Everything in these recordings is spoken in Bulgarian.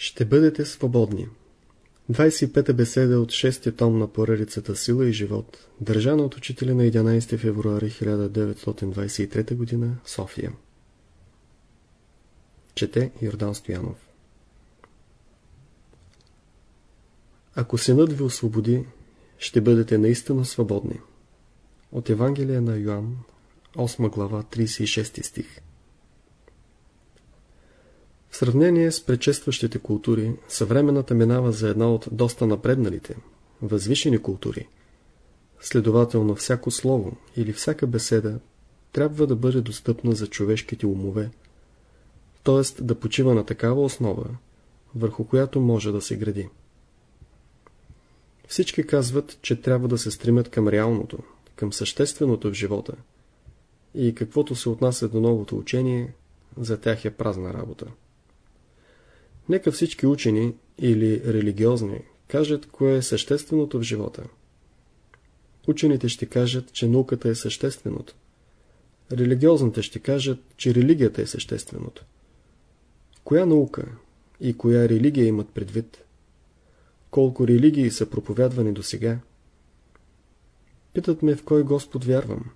Ще бъдете свободни. 25-та беседа от 6 том на поредицата Сила и живот, държана от учителя на 11 февруари 1923 г. София. Чете Йордан Стоянов. Ако синът ви освободи, ще бъдете наистина свободни. От Евангелие на Йоанн, 8 глава, 36 стих. В сравнение с предшестващите култури, съвременната минава за една от доста напредналите, възвишени култури. Следователно, всяко слово или всяка беседа трябва да бъде достъпна за човешките умове, т.е. да почива на такава основа, върху която може да се гради. Всички казват, че трябва да се стремят към реалното, към същественото в живота. И каквото се отнася до новото учение, за тях е празна работа. Нека всички учени или религиозни кажат кое е същественото в живота. Учените ще кажат, че науката е същественото. Религиозните ще кажат, че религията е същественото. Коя наука и коя религия имат предвид? Колко религии са проповядвани до сега? Питат ме в кой Господ вярвам.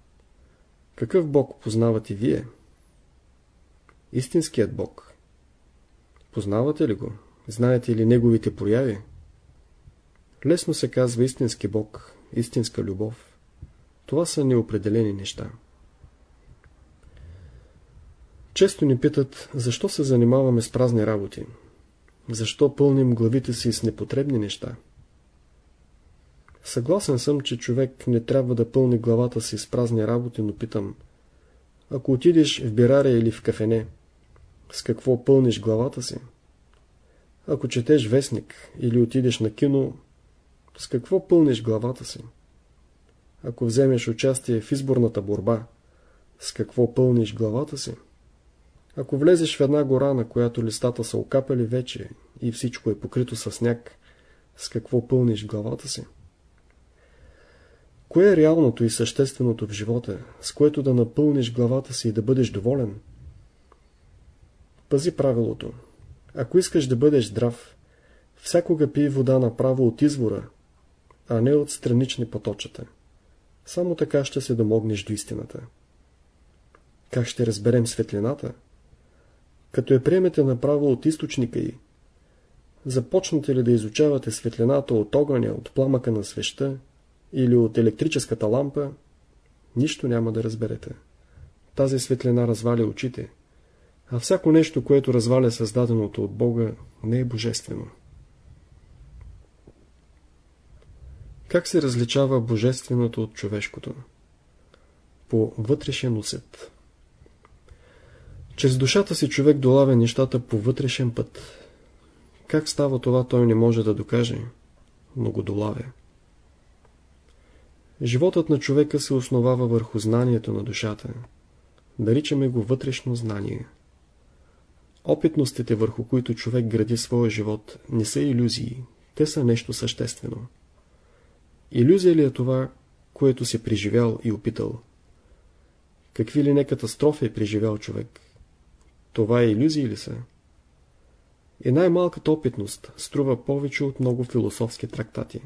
Какъв Бог познавате вие? Истинският Бог. Познавате ли го? Знаете ли неговите прояви? Лесно се казва истински Бог, истинска любов. Това са неопределени неща. Често ни питат, защо се занимаваме с празни работи? Защо пълним главите си с непотребни неща? Съгласен съм, че човек не трябва да пълни главата си с празни работи, но питам, ако отидеш в бираря или в кафене, с какво пълниш главата си? Ако четеш вестник или отидеш на кино, с какво пълниш главата си? Ако вземеш участие в изборната борба, с какво пълниш главата си? Ако влезеш в една гора, на която листата са окапали вече и всичко е покрито с сняг, с какво пълниш главата си? Кое е реалното и същественото в живота, с което да напълниш главата си и да бъдеш доволен? Пази правилото. Ако искаш да бъдеш здрав, всякога пий вода направо от извора, а не от странични поточета. Само така ще се домогнеш до истината. Как ще разберем светлината? Като я приемете направо от източника й, започнете ли да изучавате светлината от огъня, от пламъка на свеща или от електрическата лампа, нищо няма да разберете. Тази светлина разваля очите, а всяко нещо, което разваля създаденото от Бога, не е божествено. Как се различава божественото от човешкото? По вътрешен усет. Чрез душата си човек долавя нещата по вътрешен път. Как става това, той не може да докаже, но го долавя. Животът на човека се основава върху знанието на душата. Наричаме го вътрешно знание. Опитностите, върху които човек гради своя живот, не са иллюзии, те са нещо съществено. Иллюзия ли е това, което си преживял и опитал? Какви ли не катастрофи е преживял човек? Това е иллюзии ли са? И най-малката опитност струва повече от много философски трактати.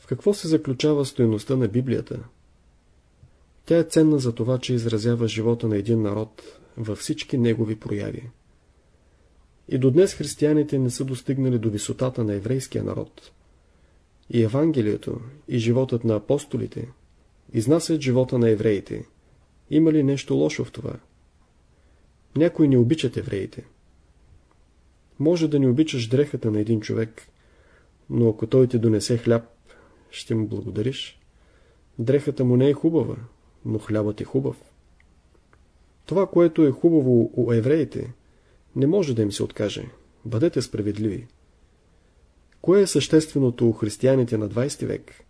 В какво се заключава стоеността на Библията? Тя е ценна за това, че изразява живота на един народ във всички негови прояви. И до днес християните не са достигнали до висотата на еврейския народ. И Евангелието, и животът на апостолите изнасят живота на евреите. Има ли нещо лошо в това? Някой не обичат евреите. Може да не обичаш дрехата на един човек, но ако той ти донесе хляб, ще му благодариш. Дрехата му не е хубава, но хлябът е хубав. Това, което е хубаво у евреите, не може да им се откаже. Бъдете справедливи. Кое е същественото у християните на 20 век?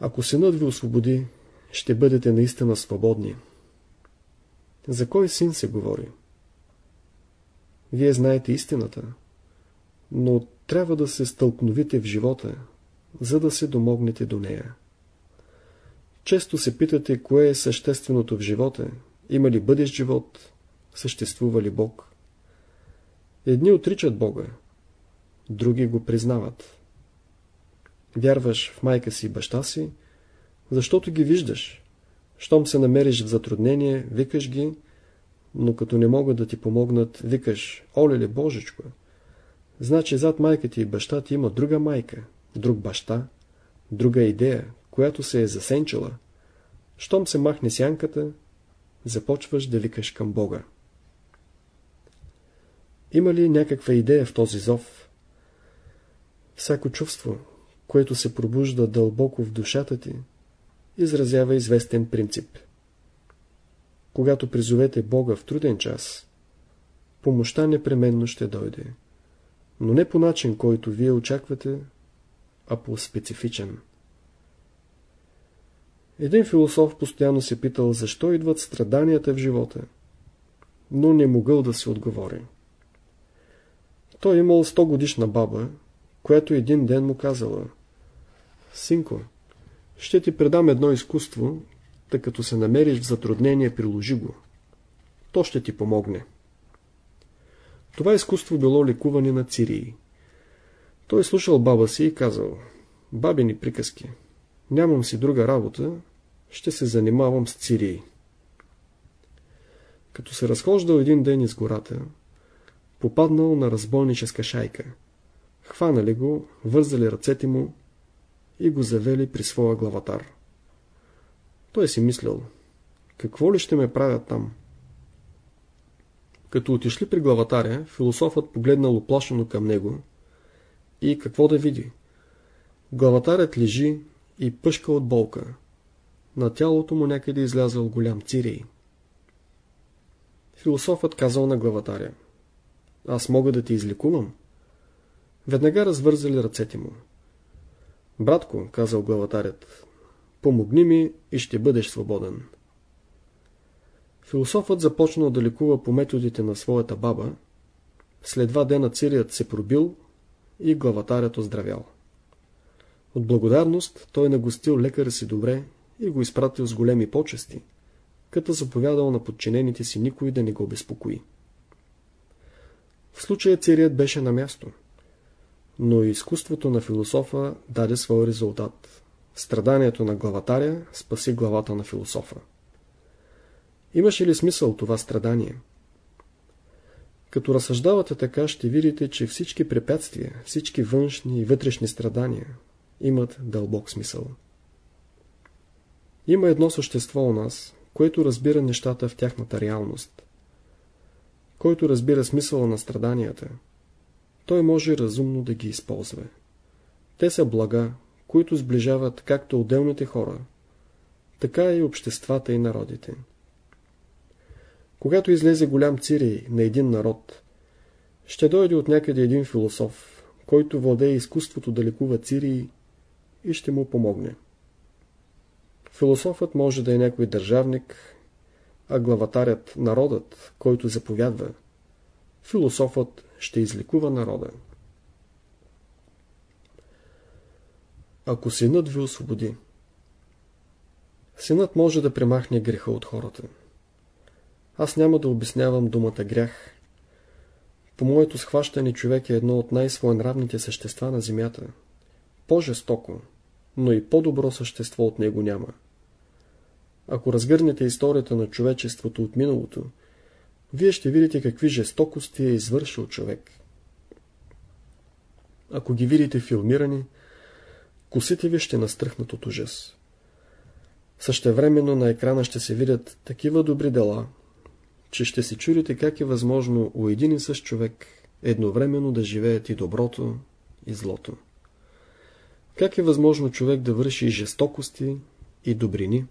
Ако синът ви освободи, ще бъдете наистина свободни. За кой син се говори? Вие знаете истината, но трябва да се стълкновите в живота, за да се домогнете до нея. Често се питате, кое е същественото в живота, има ли бъдещ живот, съществува ли Бог. Едни отричат Бога, други го признават. Вярваш в майка си и баща си, защото ги виждаш. Щом се намериш в затруднение, викаш ги, но като не могат да ти помогнат, викаш, оле ли Божечко. Значи зад майка ти и баща ти има друга майка, друг баща, друга идея, която се е засенчила. Щом се махне сянката, започваш да викаш към Бога. Има ли някаква идея в този зов? Всяко чувство, което се пробужда дълбоко в душата ти, изразява известен принцип. Когато призовете Бога в труден час, помощта непременно ще дойде, но не по начин, който вие очаквате, а по специфичен. Един философ постоянно се питал, защо идват страданията в живота, но не могъл да се отговори. Той имал 100 годишна баба, която един ден му казала Синко, ще ти предам едно изкуство, тъй като се намериш в затруднение, приложи го. То ще ти помогне. Това изкуство било ликуване на цирии. Той слушал баба си и казал Бабини приказки. Нямам си друга работа, ще се занимавам с цирии. Като се разхождал един ден из гората, попаднал на разбойническа шайка. Хванали го, вързали ръцете му и го завели при своя главатар. Той си мислял, какво ли ще ме правят там? Като отишли при главатаря, философът погледнал оплашено към него и какво да види? Главатарят лежи и пъшка от болка. На тялото му някъде излязъл голям цирей. Философът казал на главатаря. Аз мога да те излекувам. Веднага развързали ръцете му. Братко, казал главатарят, помогни ми и ще бъдеш свободен. Философът започнал да лекува по методите на своята баба. След два дена цирият се пробил и главатарят оздравял. От благодарност той нагостил лекаря си добре и го изпратил с големи почести, като заповядал на подчинените си никой да не го безпокои. В случая цирият беше на място, но изкуството на философа даде своя резултат. Страданието на главатаря спаси главата на философа. Имаше ли смисъл това страдание? Като разсъждавате така, ще видите, че всички препятствия, всички външни и вътрешни страдания имат дълбок смисъл. Има едно същество у нас, което разбира нещата в тяхната реалност. Който разбира смисъла на страданията, той може разумно да ги използва. Те са блага, които сближават както отделните хора, така и обществата и народите. Когато излезе голям цирей на един народ, ще дойде от някъде един философ, който владее изкуството да лекува цирии и ще му помогне. Философът може да е някой държавник, а главатарят – народът, който заповядва. Философът ще излекува народа. Ако синът ви освободи, синът може да премахне греха от хората. Аз няма да обяснявам думата грях. По моето схващане човек е едно от най-своенравните същества на земята. По-жестоко, но и по-добро същество от него няма. Ако разгърнете историята на човечеството от миналото, вие ще видите какви жестокости е извършил човек. Ако ги видите филмирани, косите ви ще настръхнат от ужас. Същевременно на екрана ще се видят такива добри дела, че ще се чудите как е възможно у един и същ човек едновременно да живеят и доброто, и злото. Как е възможно човек да върши жестокости, и добрини?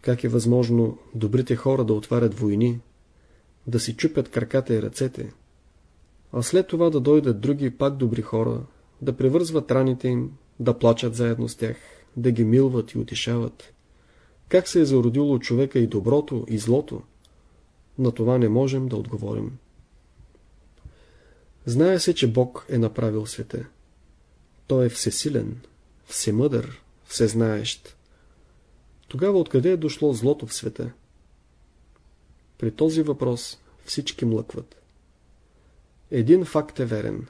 Как е възможно добрите хора да отварят войни, да си чупят краката и ръцете, а след това да дойдат други пак добри хора, да превързват раните им, да плачат заедно с тях, да ги милват и утешават. Как се е зародило човека и доброто, и злото? На това не можем да отговорим. Знае се, че Бог е направил света. Той е всесилен, всемъдър, всезнаещ. Тогава откъде е дошло злото в света? При този въпрос всички млъкват. Един факт е верен.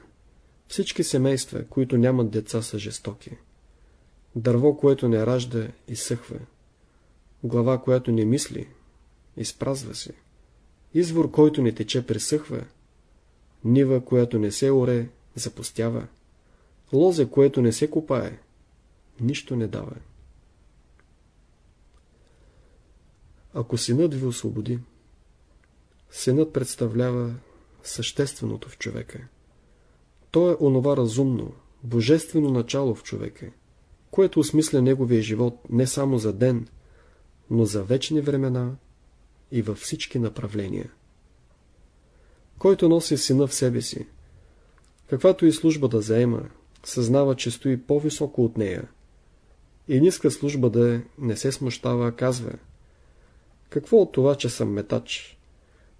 Всички семейства, които нямат деца, са жестоки. Дърво, което не ражда, изсъхва. Глава, която не мисли, изпразва се. Извор, който не тече, пресъхва. Нива, която не се оре, запустява. Лозе, което не се копае, нищо не дава. Ако синът ви освободи, синът представлява същественото в човека. То е онова разумно, божествено начало в човека, което осмисля неговия живот не само за ден, но за вечни времена и във всички направления. Който носи сина в себе си, каквато и служба да заема, съзнава, че стои по-високо от нея. И ниска служба да е, не се смущава, казва Какво от това, че съм метач?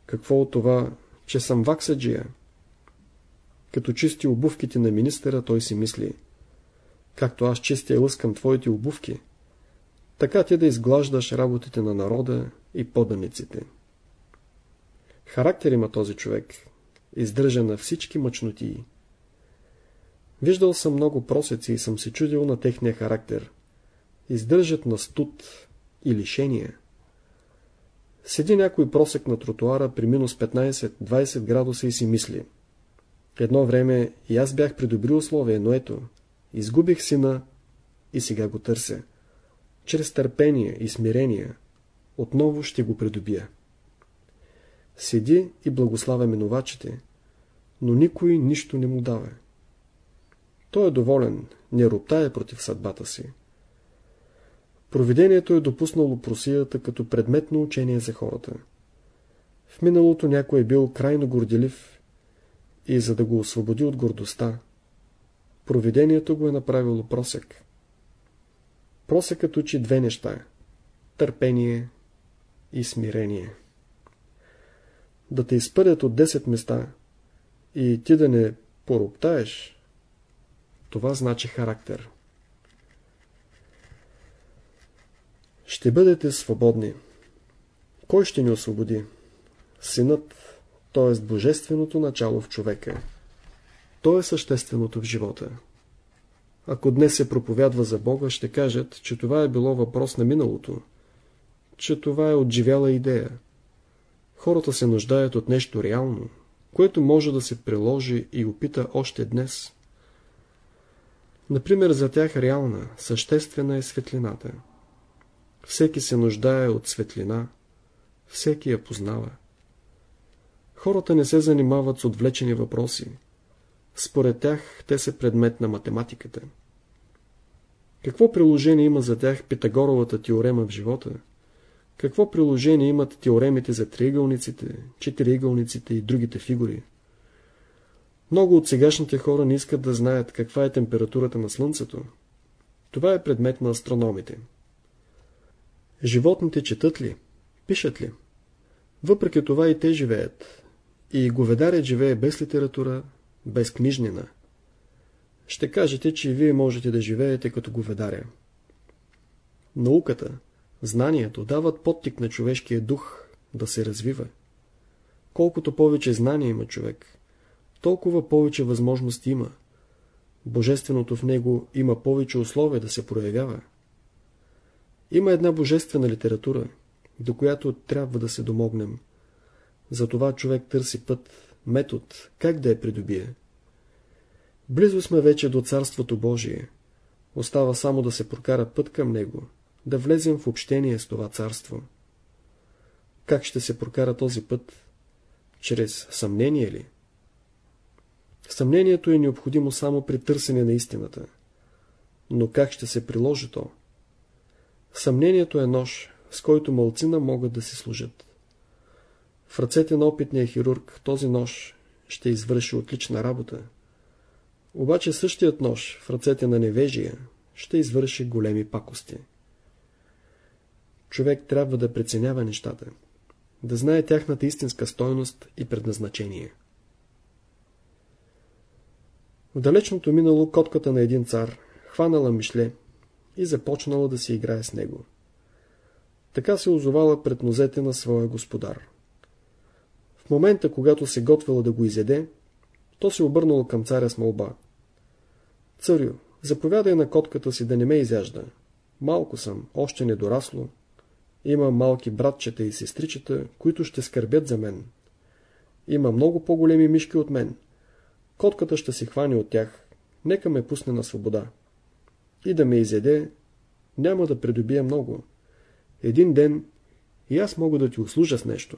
Какво от това, че съм ваксаджия? Като чисти обувките на министъра, той си мисли Както аз чистя и лъскам твоите обувки, така ти да изглаждаш работите на народа и поданиците. Характер има този човек, издържа на всички мъчнотии. Виждал съм много просеци и съм се чудил на техния характер. Издържат на студ и лишения. Седи някой просек на тротуара при минус 15-20 градуса и си мисли. Едно време и аз бях при добри условия, но ето, изгубих сина и сега го търся. Чрез търпение и смирение отново ще го придобия. Седи и благославя минувачите, но никой нищо не му дава. Той е доволен, не роптае против съдбата си. Провидението е допуснало просията като предметно учение за хората. В миналото някой е бил крайно горделив и за да го освободи от гордостта, провидението го е направило просек. Просекът учи две неща – търпение и смирение. Да те изпъдят от 10 места и ти да не пороптаеш – това значи характер. Ще бъдете свободни. Кой ще ни освободи? Синът, т.е. божественото начало в човека. То е същественото в живота. Ако днес се проповядва за Бога, ще кажат, че това е било въпрос на миналото, че това е отживяла идея. Хората се нуждаят от нещо реално, което може да се приложи и опита още днес. Например, за тях реална, съществена е светлината. Всеки се нуждае от светлина, всеки я познава. Хората не се занимават с отвлечени въпроси. Според тях те са предмет на математиката. Какво приложение има за тях Питагоровата теорема в живота? Какво приложение имат теоремите за триъгълниците, четириъгълниците и другите фигури? Много от сегашните хора не искат да знаят каква е температурата на Слънцето. Това е предмет на астрономите. Животните четат ли? Пишат ли? Въпреки това и те живеят. И говедарят живее без литература, без книжнина. Ще кажете, че и вие можете да живеете като говедаря. Науката, знанието дават подтик на човешкия дух да се развива. Колкото повече знания има човек, толкова повече възможности има. Божественото в него има повече условия да се проявява. Има една божествена литература, до която трябва да се домогнем. Затова човек търси път, метод, как да я придобие. Близо сме вече до Царството Божие. Остава само да се прокара път към него, да влезем в общение с това царство. Как ще се прокара този път? Чрез съмнение ли? Съмнението е необходимо само при търсене на истината. Но как ще се приложи то? Съмнението е нож, с който мълцина могат да се служат. В ръцете на опитния хирург този нож ще извърши отлична работа. Обаче същият нож в ръцете на невежия ще извърши големи пакости. Човек трябва да преценява нещата, да знае тяхната истинска стойност и предназначение. В далечното минало котката на един цар хванала мишле и започнала да си играе с него. Така се озовала пред нозете на своя господар. В момента, когато се готвила да го изеде, то се обърнало към царя с молба. Царю, заповядай на котката си да не ме изяжда. Малко съм, още недорасло. Има малки братчета и сестричета, които ще скърбят за мен. Има много по-големи мишки от мен. Котката ще се хване от тях. Нека ме пусне на свобода. И да ме изеде, няма да придобия много. Един ден и аз мога да ти услужа с нещо.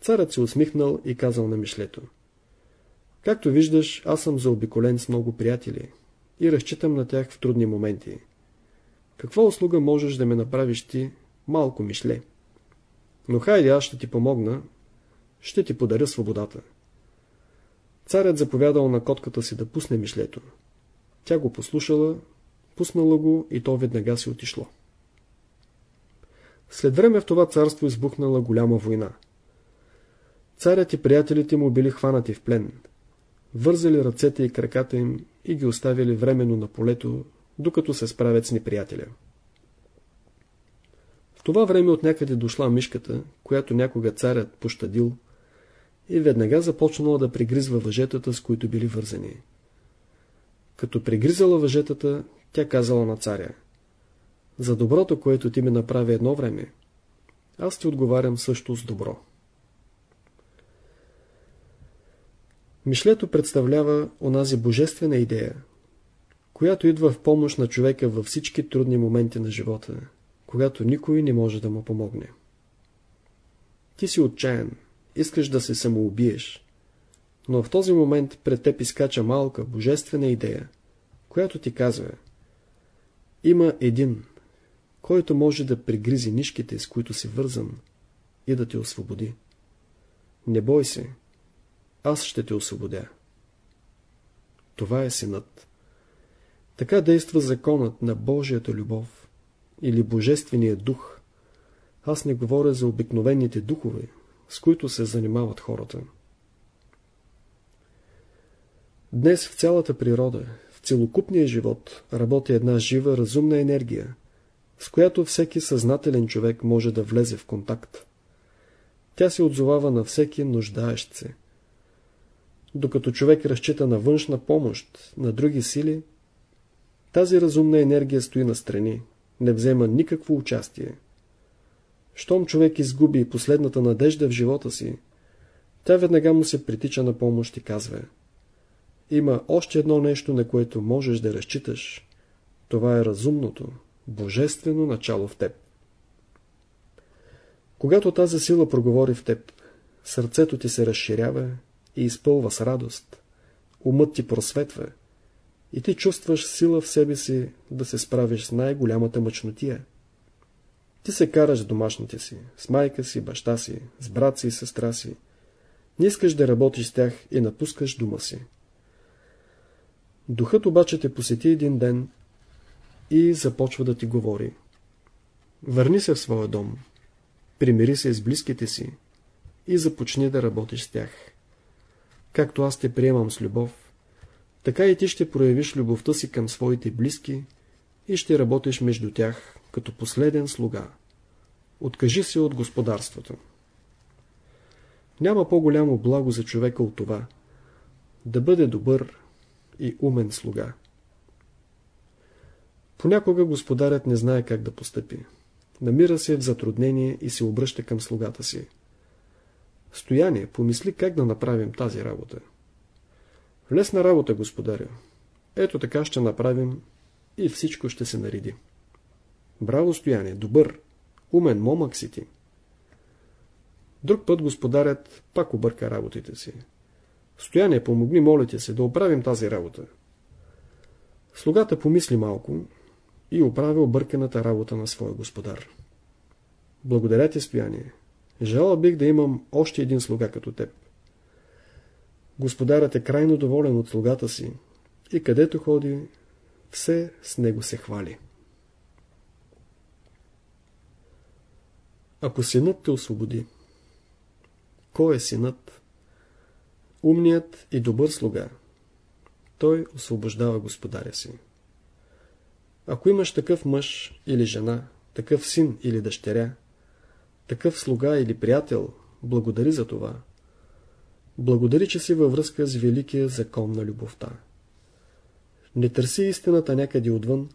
Царът се усмихнал и казал на Мишлето. Както виждаш, аз съм заобиколен с много приятели и разчитам на тях в трудни моменти. Каква услуга можеш да ме направиш ти, малко Мишле? Но хайде аз ще ти помогна, ще ти подаря свободата. Царят заповядал на котката си да пусне Мишлето. Тя го послушала, пуснала го и то веднага си отишло. След време в това царство избухнала голяма война. Царят и приятелите му били хванати в плен. Вързали ръцете и краката им и ги оставили временно на полето, докато се справят с неприятеля. В това време от някъде дошла мишката, която някога царят пощадил, и веднага започнала да пригризва въжетата, с които били вързани. Като пригризала въжетата, тя казала на царя. За доброто, което ти ми направи едно време, аз ти отговарям също с добро. Мишлето представлява онази божествена идея, която идва в помощ на човека във всички трудни моменти на живота, когато никой не може да му помогне. Ти си отчаян, искаш да се самоубиеш, но в този момент пред теб изкача малка, божествена идея, която ти казва Има един, който може да пригризи нишките, с които си вързан и да те освободи. Не бой се, аз ще те освободя. Това е синът. Така действа законът на Божията любов или Божествения дух. Аз не говоря за обикновените духове, с които се занимават хората. Днес в цялата природа, в целокупния живот, работи една жива, разумна енергия, с която всеки съзнателен човек може да влезе в контакт. Тя се отзовава на всеки нуждаещ се. Докато човек разчита на външна помощ, на други сили, тази разумна енергия стои на страни, не взема никакво участие. Щом човек изгуби последната надежда в живота си, тя веднага му се притича на помощ и казва Има още едно нещо, на което можеш да разчиташ. Това е разумното, божествено начало в теб. Когато тази сила проговори в теб, сърцето ти се разширява и изпълва с радост, умът ти просветва и ти чувстваш сила в себе си да се справиш с най-голямата мъчнотия. Ти се караш с домашните си, с майка си, баща си, с брат си и сестра си. Не искаш да работиш с тях и напускаш дома си. Духът обаче те посети един ден и започва да ти говори. Върни се в своя дом, примири се с близките си и започни да работиш с тях. Както аз те приемам с любов, така и ти ще проявиш любовта си към своите близки и ще работиш между тях като последен слуга. Откажи се от господарството. Няма по-голямо благо за човека от това да бъде добър и умен слуга. Понякога господарят не знае как да постъпи. Намира се в затруднение и се обръща към слугата си. Стояние, помисли как да направим тази работа. Лесна работа, господаря. Ето така ще направим и всичко ще се нареди. Браво, Стояне, добър, умен момък си ти. Друг път господарят пак обърка работите си. Стояне, помогни, моля ти се, да оправим тази работа. Слугата помисли малко и оправи обърканата работа на своя господар. Благодаря ти, Стояние. Желал бих да имам още един слуга като теб. Господарът е крайно доволен от слугата си и където ходи, все с него се хвали. Ако синът те освободи, кой е синът? Умният и добър слуга. Той освобождава господаря си. Ако имаш такъв мъж или жена, такъв син или дъщеря, такъв слуга или приятел, благодари за това. Благодари, че си във връзка с великия закон на любовта. Не търси истината някъде отвън,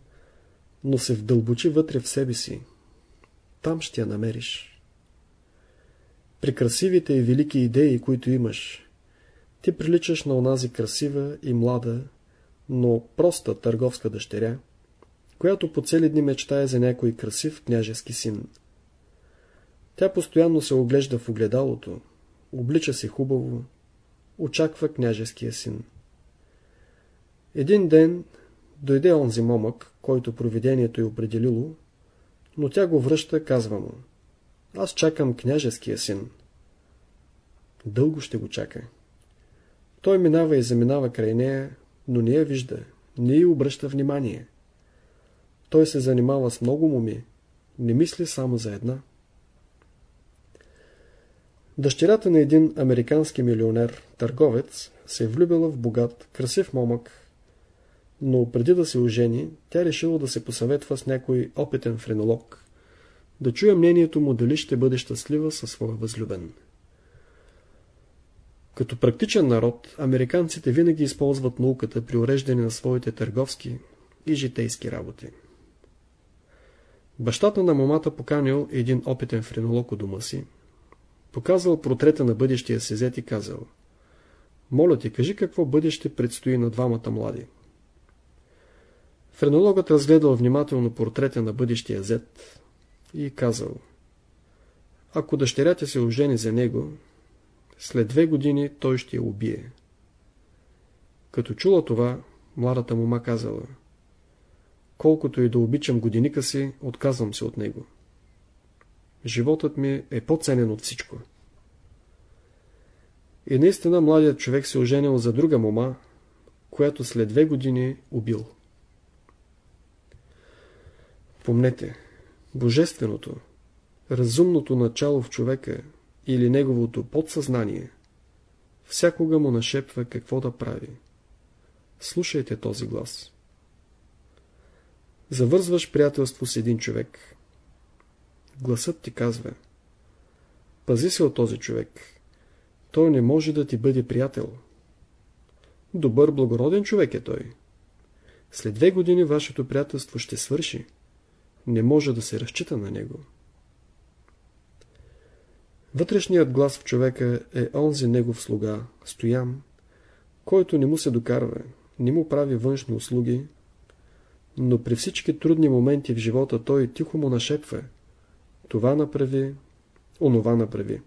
но се вдълбочи вътре в себе си. Там ще я намериш. При красивите и велики идеи, които имаш, ти приличаш на онази красива и млада, но проста търговска дъщеря, която по цели дни мечтае за някой красив княжески син. Тя постоянно се оглежда в огледалото, облича се хубаво, очаква княжеския син. Един ден дойде онзи момък, който провидението е определило, но тя го връща, казва му. Аз чакам княжеския син. Дълго ще го чака. Той минава и заминава край нея, но не я вижда, не й обръща внимание. Той се занимава с много моми, не мисли само за една. Дъщерята на един американски милионер, търговец, се е влюбила в богат, красив момък, но преди да се ожени, тя решила да се посъветва с някой опитен френолог, да чуя мнението му дали ще бъде щастлива със своя възлюбен. Като практичен народ, американците винаги използват науката при уреждане на своите търговски и житейски работи. Бащата на момата поканил един опитен френолог у дома си, показал портрета на бъдещия си зет и казал Моля ти, кажи какво бъдеще предстои на двамата млади. Френологът разгледал внимателно портрета на бъдещия зет и казал Ако дъщерята се ожени за него, след две години той ще я убие. Като чула това, младата мума казала Колкото и да обичам годиника си, отказвам се от него. Животът ми е по-ценен от всичко. И наистина младият човек се оженил за друга мома, която след две години убил. Помнете, божественото, разумното начало в човека или неговото подсъзнание всякога му нашепва какво да прави. Слушайте този глас. Завързваш приятелство с един човек. Гласът ти казва Пази се от този човек. Той не може да ти бъде приятел. Добър, благороден човек е той. След две години вашето приятелство ще свърши. Не може да се разчита на него. Вътрешният глас в човека е онзи негов слуга, стоян, който не му се докарва, не му прави външни услуги, но при всички трудни моменти в живота той тихо му нашепва. Това направи, онова направи.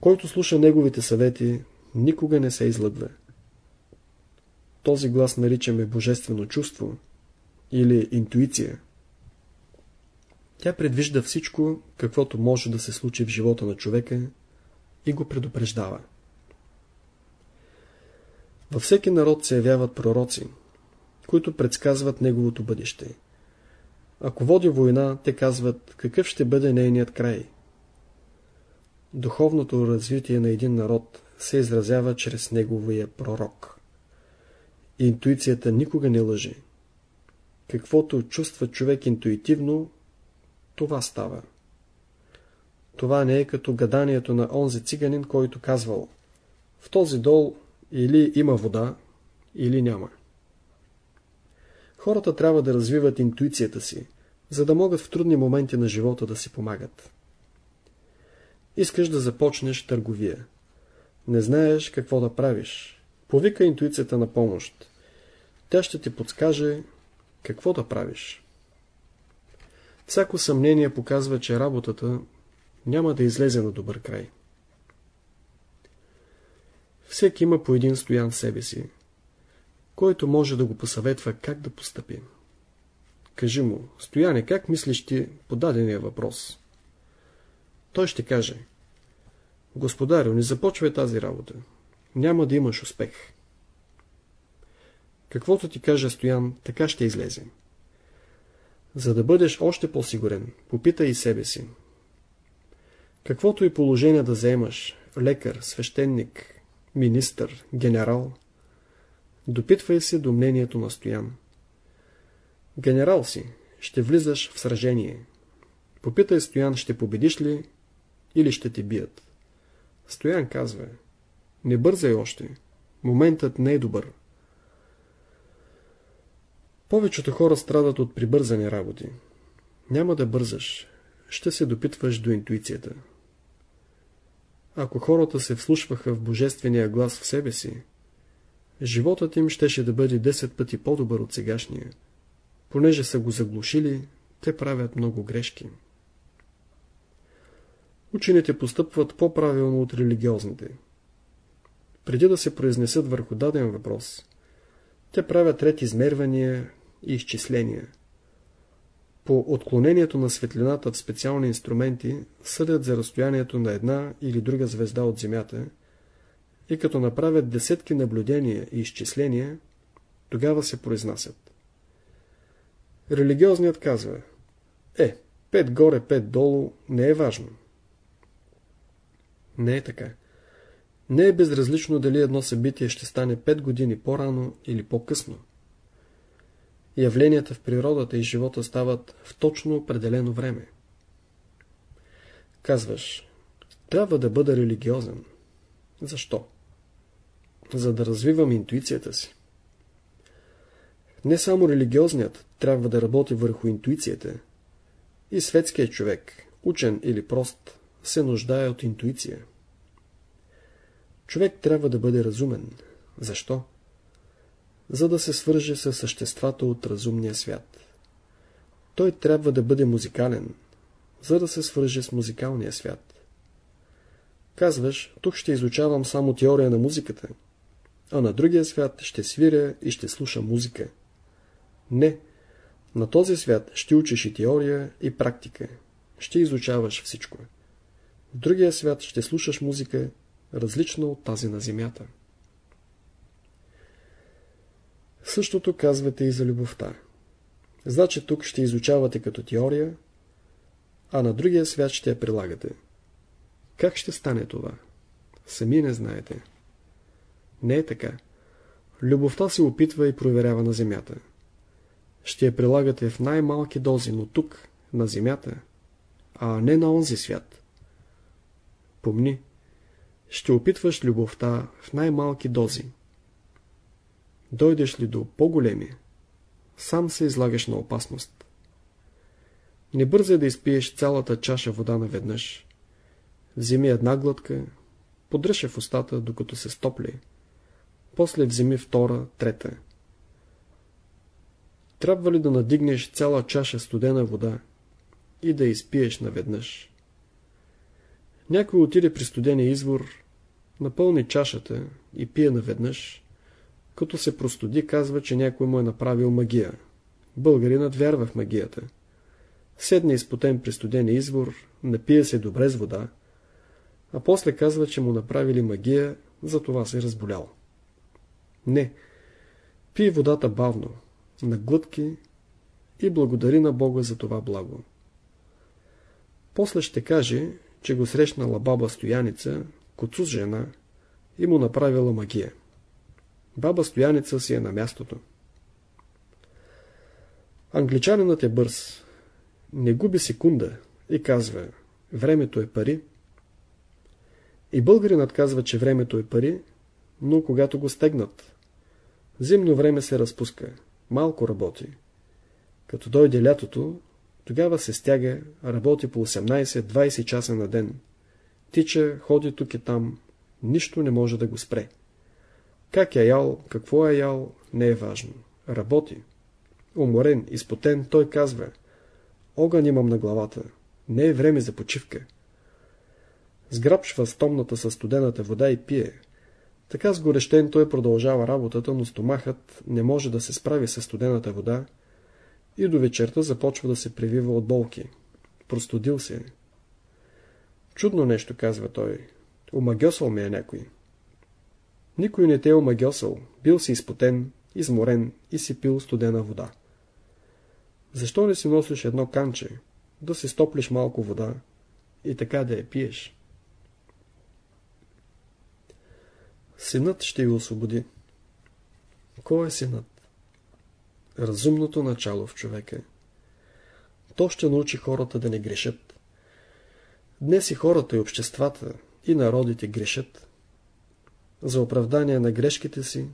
Който слуша неговите съвети, никога не се излъгва. Този глас наричаме божествено чувство или интуиция. Тя предвижда всичко, каквото може да се случи в живота на човека и го предупреждава. Във всеки народ се явяват пророци, които предсказват неговото бъдеще. Ако води война, те казват какъв ще бъде нейният край. Духовното развитие на един народ се изразява чрез неговия пророк. Интуицията никога не лъже. Каквото чувства човек интуитивно, това става. Това не е като гаданието на онзи циганин, който казвал в този дол или има вода, или няма. Хората трябва да развиват интуицията си, за да могат в трудни моменти на живота да си помагат. Искаш да започнеш търговия. Не знаеш какво да правиш. Повика интуицията на помощ. Тя ще ти подскаже какво да правиш. Всяко съмнение показва, че работата няма да излезе на добър край. Всеки има по един стоян в себе си, който може да го посъветва как да постъпи. Кажи му, стояне, как мислиш ти по дадения въпрос? Той ще каже, Господарю, не започвай тази работа. Няма да имаш успех. Каквото ти каже Стоян, така ще излезе. За да бъдеш още по-сигурен, попитай и себе си. Каквото и положение да заемаш, лекар, свещеник, министър, генерал, допитвай се до мнението на Стоян. Генерал си, ще влизаш в сражение. Попитай Стоян, ще победиш ли или ще те бият. Стоян казва, не бързай още, моментът не е добър. Повечето хора страдат от прибързани работи. Няма да бързаш, ще се допитваш до интуицията. Ако хората се вслушваха в божествения глас в себе си, животът им щеше да бъде 10 пъти по-добър от сегашния. Понеже са го заглушили, те правят много грешки. Учените постъпват по-правилно от религиозните. Преди да се произнесат върху даден въпрос, те правят ред измервания изчисления. По отклонението на светлината в специални инструменти съдят за разстоянието на една или друга звезда от Земята и като направят десетки наблюдения и изчисления, тогава се произнасят. Религиозният казва, е, пет горе, пет долу не е важно. Не е така. Не е безразлично дали едно събитие ще стане 5 години по-рано или по-късно. Явленията в природата и живота стават в точно определено време. Казваш, трябва да бъда религиозен. Защо? За да развивам интуицията си. Не само религиозният трябва да работи върху интуицията. И светският човек, учен или прост, се нуждае от интуиция. Човек трябва да бъде разумен. Защо? За да се свърже с съществата от разумния свят. Той трябва да бъде музикален, за да се свърже с музикалния свят. Казваш, тук ще изучавам само теория на музиката, а на другия свят ще свиря и ще слуша музика. Не, на този свят ще учиш и теория, и практика. Ще изучаваш всичко. В другия свят ще слушаш музика, различна от тази на земята. Същото казвате и за любовта. Значи тук ще изучавате като теория, а на другия свят ще я прилагате. Как ще стане това? Сами не знаете. Не е така. Любовта се опитва и проверява на земята. Ще я прилагате в най-малки дози, но тук, на земята, а не на онзи свят. Помни, ще опитваш любовта в най-малки дози. Дойдеш ли до по-големи, сам се излагаш на опасност. Не бързай да изпиеш цялата чаша вода наведнъж. Вземи една глътка, подръж в устата, докато се стопли. После вземи втора, трета. Трябва ли да надигнеш цяла чаша студена вода и да изпиеш наведнъж? Някой отиде при студения извор, напълни чашата и пие наведнъж. Като се простуди, казва, че някой му е направил магия. Българинът вярва в магията. Седне изпотен при студения извор, напие се добре с вода, а после казва, че му направили магия, затова се е разболял. Не, пие водата бавно, на глътки и благодари на Бога за това благо. После ще каже, че го срещнала баба Стояница, с жена, и му направила магия. Баба Стояница си е на мястото. Англичанинът е бърз. Не губи секунда и казва, времето е пари. И българинът казва, че времето е пари, но когато го стегнат. Зимно време се разпуска, малко работи. Като дойде лятото, тогава се стяга, работи по 18-20 часа на ден. Тича, ходи тук и там, нищо не може да го спре. Как е ял, какво е ял, не е важно. Работи. Уморен, изпотен, той казва Огън имам на главата. Не е време за почивка. Сграбшва стомната със студената вода и пие. Така сгорещен той продължава работата, но стомахът не може да се справи с студената вода и до вечерта започва да се привива от болки. Простудил се. Чудно нещо, казва той. Омагьосал ме е някой. Никой не те е омагьосал. Бил си изпотен, изморен и си пил студена вода. Защо не си носиш едно канче, да си стоплиш малко вода и така да я пиеш? Синът ще ви освободи. Кой е синът? Разумното начало в човека. То ще научи хората да не грешат. Днес и хората, и обществата, и народите грешат. За оправдание на грешките си,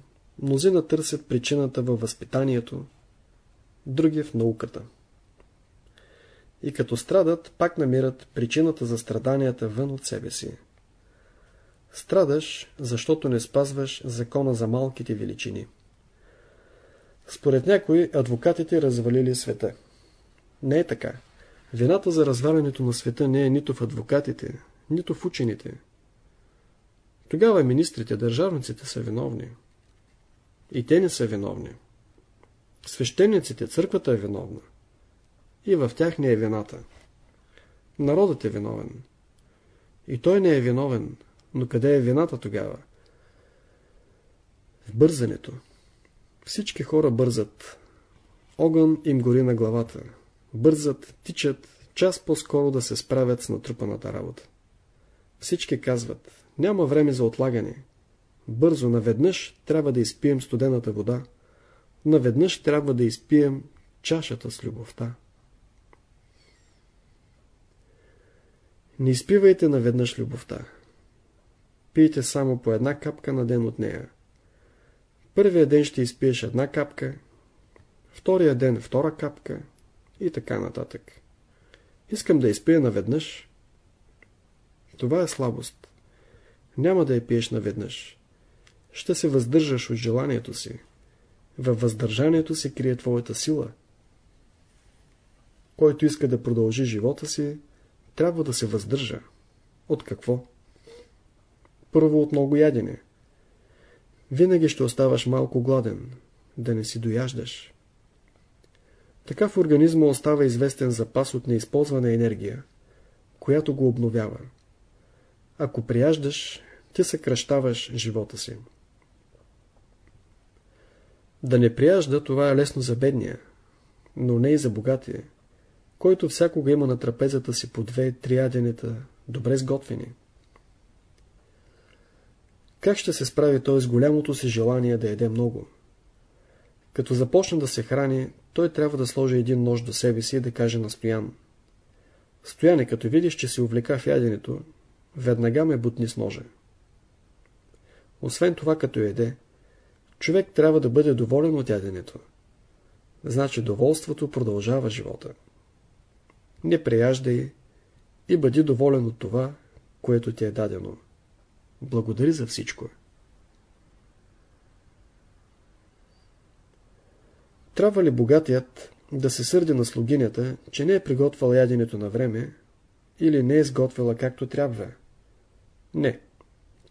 мнозина търсят причината във възпитанието, други в науката. И като страдат, пак намират причината за страданията вън от себе си. Страдаш, защото не спазваш закона за малките величини. Според някои, адвокатите развалили света. Не е така. Вината за развалянето на света не е нито в адвокатите, нито в учените. Тогава министрите, държавниците са виновни. И те не са виновни. Свещениците, църквата е виновна. И в тях не е вината. Народът е виновен. И той не е виновен. Но къде е вината тогава? В бързането. Всички хора бързат. Огън им гори на главата. Бързат, тичат, час по-скоро да се справят с натрупаната работа. Всички казват, няма време за отлагане. Бързо, наведнъж трябва да изпием студената вода. Наведнъж трябва да изпием чашата с любовта. Не изпивайте наведнъж любовта. Пийте само по една капка на ден от нея. Първия ден ще изпиеш една капка, втория ден втора капка и така нататък. Искам да изпия наведнъж. Това е слабост. Няма да я пиеш наведнъж. Ще се въздържаш от желанието си. Във въздържанието се крие твоята сила. Който иска да продължи живота си, трябва да се въздържа. От какво? Първо от много ядене. Винаги ще оставаш малко гладен, да не си дояждаш. Така в организма остава известен запас от неизползвана енергия, която го обновява. Ако прияждаш, ти съкръщаваш живота си. Да не прияжда, това е лесно за бедния, но не и за богатия, който всякога има на трапезата си по две-три яденета, добре сготвени. Как ще се справи той с голямото си желание да яде много? Като започне да се храни, той трябва да сложи един нож до себе си и да каже на Стоян. Стояне, като видиш, че се увлека в яденето, веднага ме бутни с ножа. Освен това, като яде, човек трябва да бъде доволен от яденето. Значи доволството продължава живота. Не преяждай и бъди доволен от това, което ти е дадено. Благодари за всичко. Трябва ли богатият да се сърди на слугинята, че не е приготвил яденето на време или не е сготвила както трябва? Не.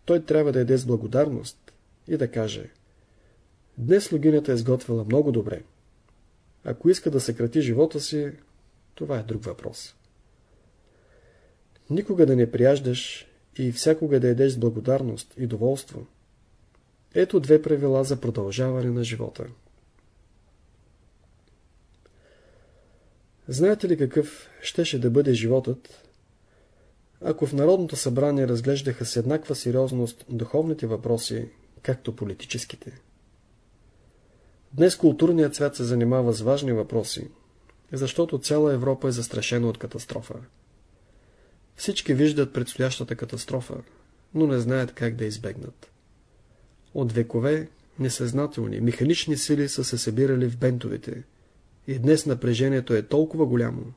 Той трябва да яде с благодарност и да каже Днес слугинята е сготвила много добре. Ако иска да съкрати живота си, това е друг въпрос. Никога да не прияждаш и всякога да едеш с благодарност и доволство. Ето две правила за продължаване на живота. Знаете ли какъв щеше да бъде животът, ако в Народното събрание разглеждаха с еднаква сериозност духовните въпроси, както политическите? Днес културният свят се занимава с важни въпроси, защото цяла Европа е застрашена от катастрофа. Всички виждат предстоящата катастрофа, но не знаят как да избегнат. От векове несъзнателни, механични сили са се събирали в бентовете и днес напрежението е толкова голямо,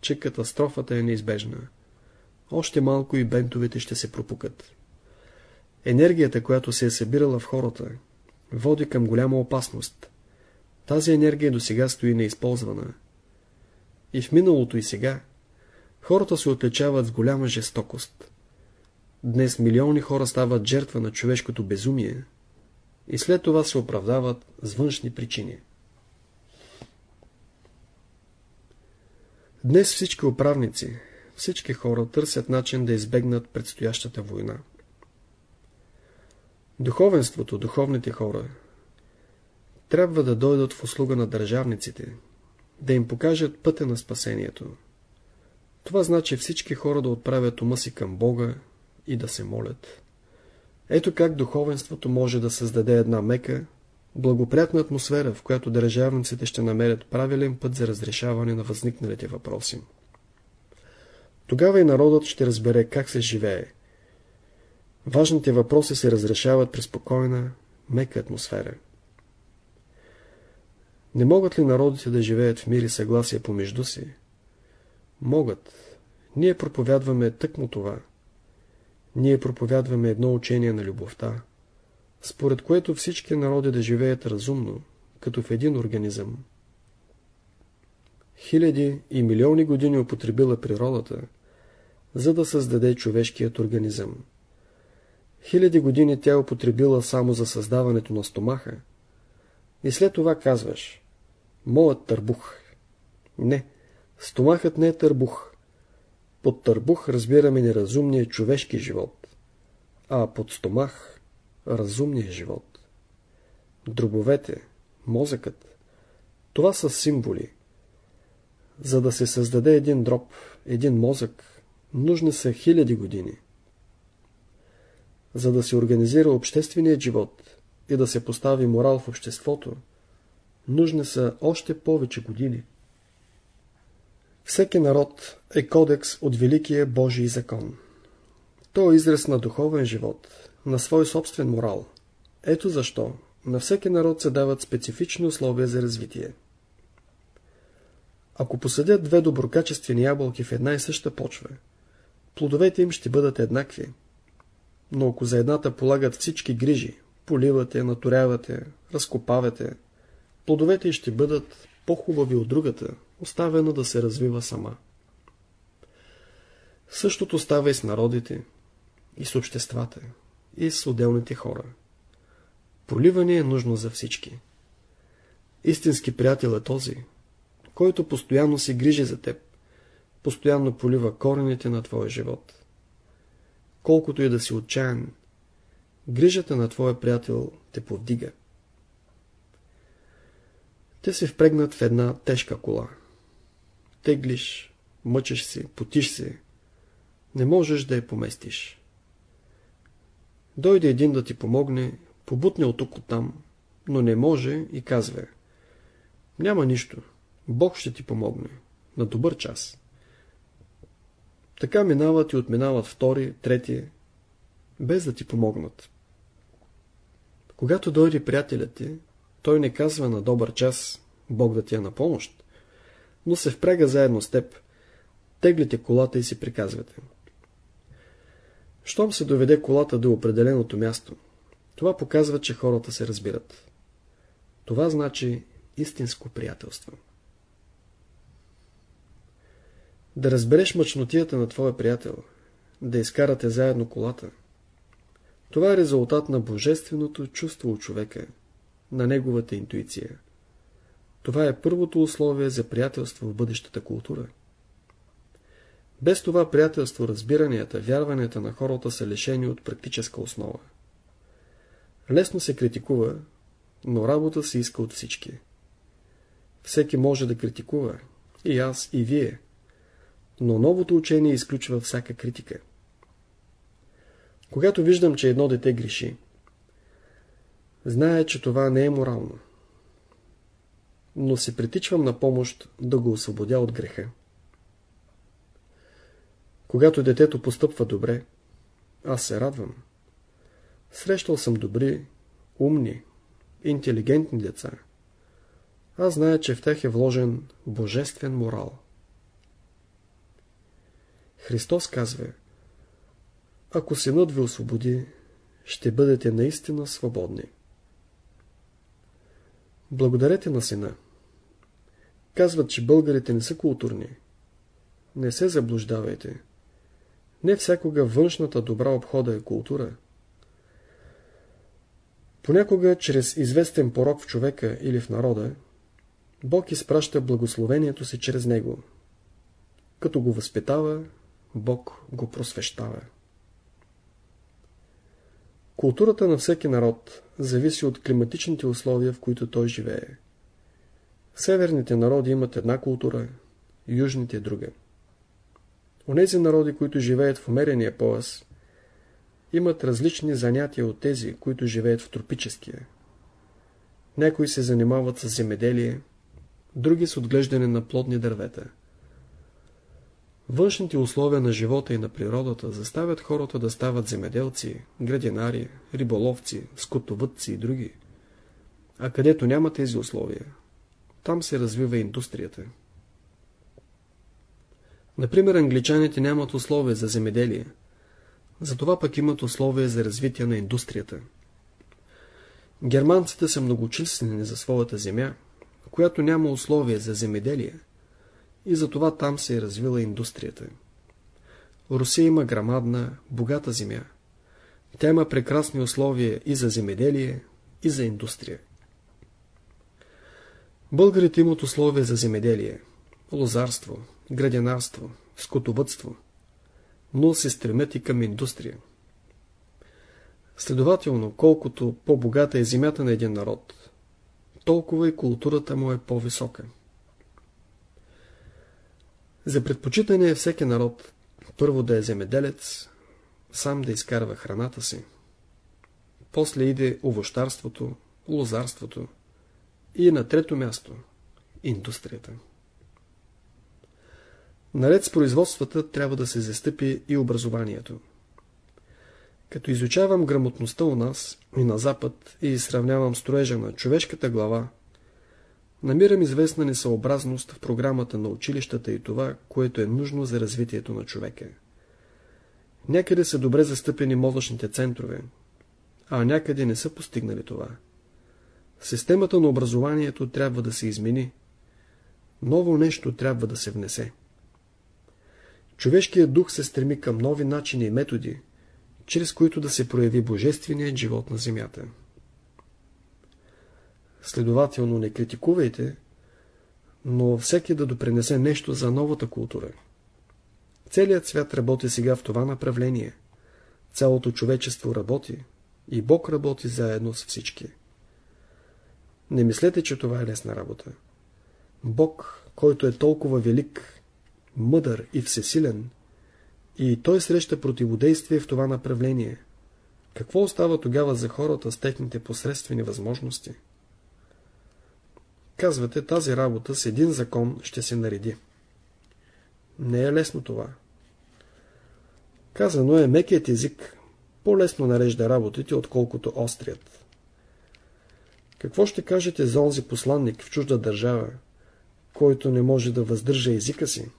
че катастрофата е неизбежна. Още малко и бентовете ще се пропукат. Енергията, която се е събирала в хората, води към голяма опасност. Тази енергия до сега стои неизползвана. И в миналото и сега хората се отличават с голяма жестокост. Днес милиони хора стават жертва на човешкото безумие и след това се оправдават с външни причини. Днес всички управници, всички хора търсят начин да избегнат предстоящата война. Духовенството, духовните хора трябва да дойдат в услуга на държавниците, да им покажат пътя на спасението. Това значи всички хора да отправят ума си към Бога и да се молят. Ето как духовенството може да създаде една мека, благоприятна атмосфера, в която държавниците ще намерят правилен път за разрешаване на възникналите въпроси. Тогава и народът ще разбере как се живее. Важните въпроси се разрешават при спокойна, мека атмосфера. Не могат ли народите да живеят в мир и съгласие помежду си? Могат. Ние проповядваме тъкмо това. Ние проповядваме едно учение на любовта, според което всички народи да живеят разумно, като в един организъм. Хиляди и милиони години употребила природата, за да създаде човешкият организъм. Хиляди години тя употребила само за създаването на стомаха. И след това казваш, моят търбух. Не, стомахът не е търбух. Под търбух разбираме неразумния човешки живот, а под стомах – разумния живот. Дробовете, мозъкът – това са символи. За да се създаде един дроб, един мозък, нужни са хиляди години. За да се организира общественият живот и да се постави морал в обществото, нужни са още повече години. Всеки народ е кодекс от Великия Божий закон. То е израз на духовен живот, на свой собствен морал. Ето защо на всеки народ се дават специфични условия за развитие. Ако посадят две доброкачествени ябълки в една и съща почва, плодовете им ще бъдат еднакви. Но ако за едната полагат всички грижи, поливате, наторявате, разкопавате, плодовете ще бъдат по-хубави от другата, оставена да се развива сама. Същото става и с народите, и с обществата, и с отделните хора. Поливане е нужно за всички. Истински приятел е този, който постоянно се грижи за теб, постоянно полива корените на твоя живот. Колкото и да си отчаян, грижата на твоя приятел те повдига. Те се впрегнат в една тежка кола. Теглиш, мъчеш се, потиш се. Не можеш да я поместиш. Дойде един да ти помогне, побутне от тук там, но не може и казва. Няма нищо. Бог ще ти помогне. На добър час. Така минават и отминават втори, трети, без да ти помогнат. Когато дойде приятелят ти, той не казва на добър час, Бог да ти е на помощ, но се впряга заедно с теб, теглите колата и си приказвате. Щом се доведе колата до определеното място, това показва, че хората се разбират. Това значи истинско приятелство. Да разбереш мъчнотията на твоя приятел, да изкарате заедно колата. Това е резултат на божественото чувство у човека, на неговата интуиция. Това е първото условие за приятелство в бъдещата култура. Без това приятелство, разбиранията, вярванията на хората са лишени от практическа основа. Лесно се критикува, но работа се иска от всички. Всеки може да критикува, и аз, и вие, но новото учение изключва всяка критика. Когато виждам, че едно дете греши, зная, че това не е морално но се притичвам на помощ да го освободя от греха. Когато детето постъпва добре, аз се радвам. Срещал съм добри, умни, интелигентни деца. Аз зная, че в тях е вложен божествен морал. Христос казва, ако синът ви освободи, ще бъдете наистина свободни. Благодарете на сина. Казват, че българите не са културни. Не се заблуждавайте. Не всякога външната добра обхода е култура. Понякога, чрез известен порок в човека или в народа, Бог изпраща благословението си чрез него. Като го възпитава, Бог го просвещава. Културата на всеки народ зависи от климатичните условия, в които той живее. Северните народи имат една култура, южните друга. Онези народи, които живеят в умерения пояс, имат различни занятия от тези, които живеят в тропическия. Някои се занимават с земеделие, други с отглеждане на плодни дървета. Външните условия на живота и на природата заставят хората да стават земеделци, градинари, риболовци, скотовъдци и други. А където няма тези условия, там се развива индустрията. Например, англичаните нямат условия за земеделие, затова пък имат условия за развитие на индустрията. Германците са многочислени за своята земя, която няма условия за земеделие, и затова там се е развила индустрията. Русия има грамадна, богата земя. Тя има прекрасни условия и за земеделие, и за индустрия. Българите имат условия за земеделие, лозарство, градинарство, скотовътство, но се стремят и към индустрия. Следователно, колкото по-богата е земята на един народ, толкова и културата му е по-висока. За предпочитане е всеки народ първо да е земеделец, сам да изкарва храната си. После иде овощарството, лозарството и на трето място – индустрията. Наред с производствата трябва да се застъпи и образованието. Като изучавам грамотността у нас и на Запад и сравнявам строежа на човешката глава, намирам известна несъобразност в програмата на училищата и това, което е нужно за развитието на човека. Някъде са добре застъпени мозъчните центрове, а някъде не са постигнали това. Системата на образованието трябва да се измени. Ново нещо трябва да се внесе. Човешкият дух се стреми към нови начини и методи, чрез които да се прояви божественият живот на земята. Следователно не критикувайте, но всеки да допринесе нещо за новата култура. Целият свят работи сега в това направление. Цялото човечество работи и Бог работи заедно с всички. Не мислете, че това е лесна работа. Бог, който е толкова велик, мъдър и всесилен, и той среща противодействие в това направление. Какво остава тогава за хората с техните посредствени възможности? Казвате, тази работа с един закон ще се нареди. Не е лесно това. Казано е, мекият език по-лесно нарежда работите, отколкото острият. Какво ще кажете за онзи посланник в чужда държава, който не може да въздържа езика си?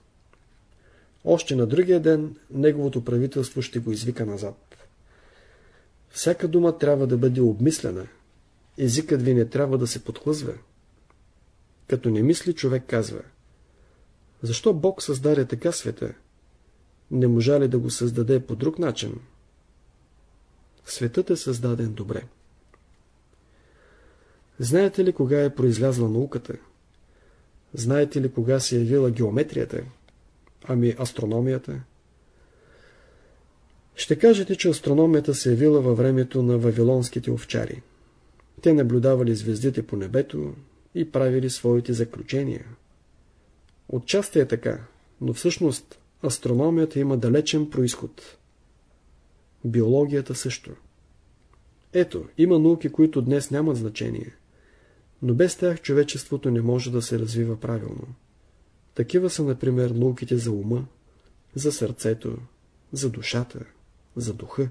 Още на другия ден неговото правителство ще го извика назад. Всяка дума трябва да бъде обмислена. Езикът ви не трябва да се подхлъзва. Като не мисли, човек казва. Защо Бог създаде така света? Не можа ли да го създаде по друг начин? Светът е създаден добре. Знаете ли кога е произлязла науката? Знаете ли кога се е явила геометрията? Ами астрономията? Ще кажете, че астрономията се е явила във времето на вавилонските овчари. Те наблюдавали звездите по небето и правили своите заключения. Отчасти е така, но всъщност астрономията има далечен происход. Биологията също. Ето, има науки, които днес нямат значение, но без тях човечеството не може да се развива правилно. Такива са, например, науките за ума, за сърцето, за душата, за духа.